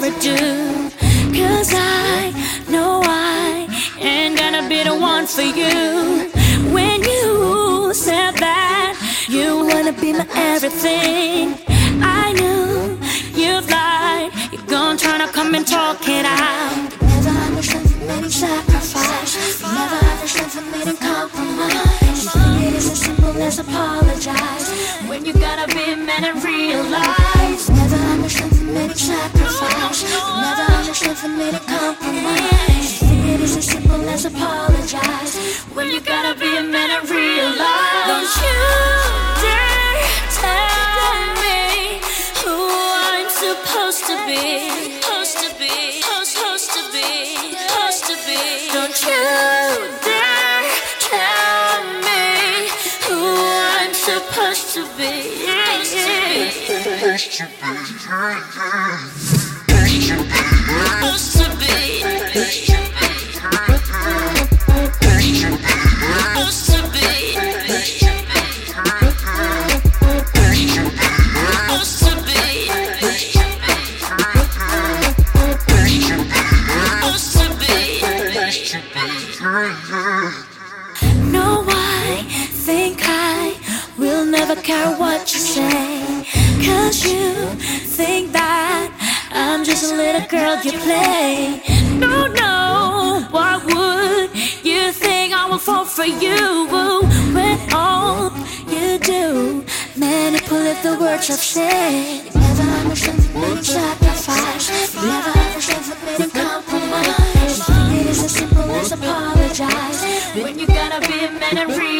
ever do. Cause I know I ain't gonna be the one for you. When you said that you wanna be my everything, I knew you've lied. You're gonna try to come and talk it out. Never understand for me to sacrifice. Never understand for me to compromise. It is as simple as apologize. When you gotta be a man and realize. Me to sacrifice. Never understand for me to compromise. It is simple as apologize. When you gotta be a man and realize. Don't you dare tell me who I'm supposed to be. Supposed to be. Supposed to be. Supposed to be. Don't you dare tell me who I'm supposed to be. Supposed to be. Supposed to be. Supposed to be. Supposed to be. No, I think I will never care what you say. Girl you play. No, no, why would you think I will fall for you? When all you do, manipulate the words I've said. Never understand me to sacrifice. Never understand for me to compromise. It is as simple as apologize. When you gotta be a man and realize.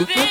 over you.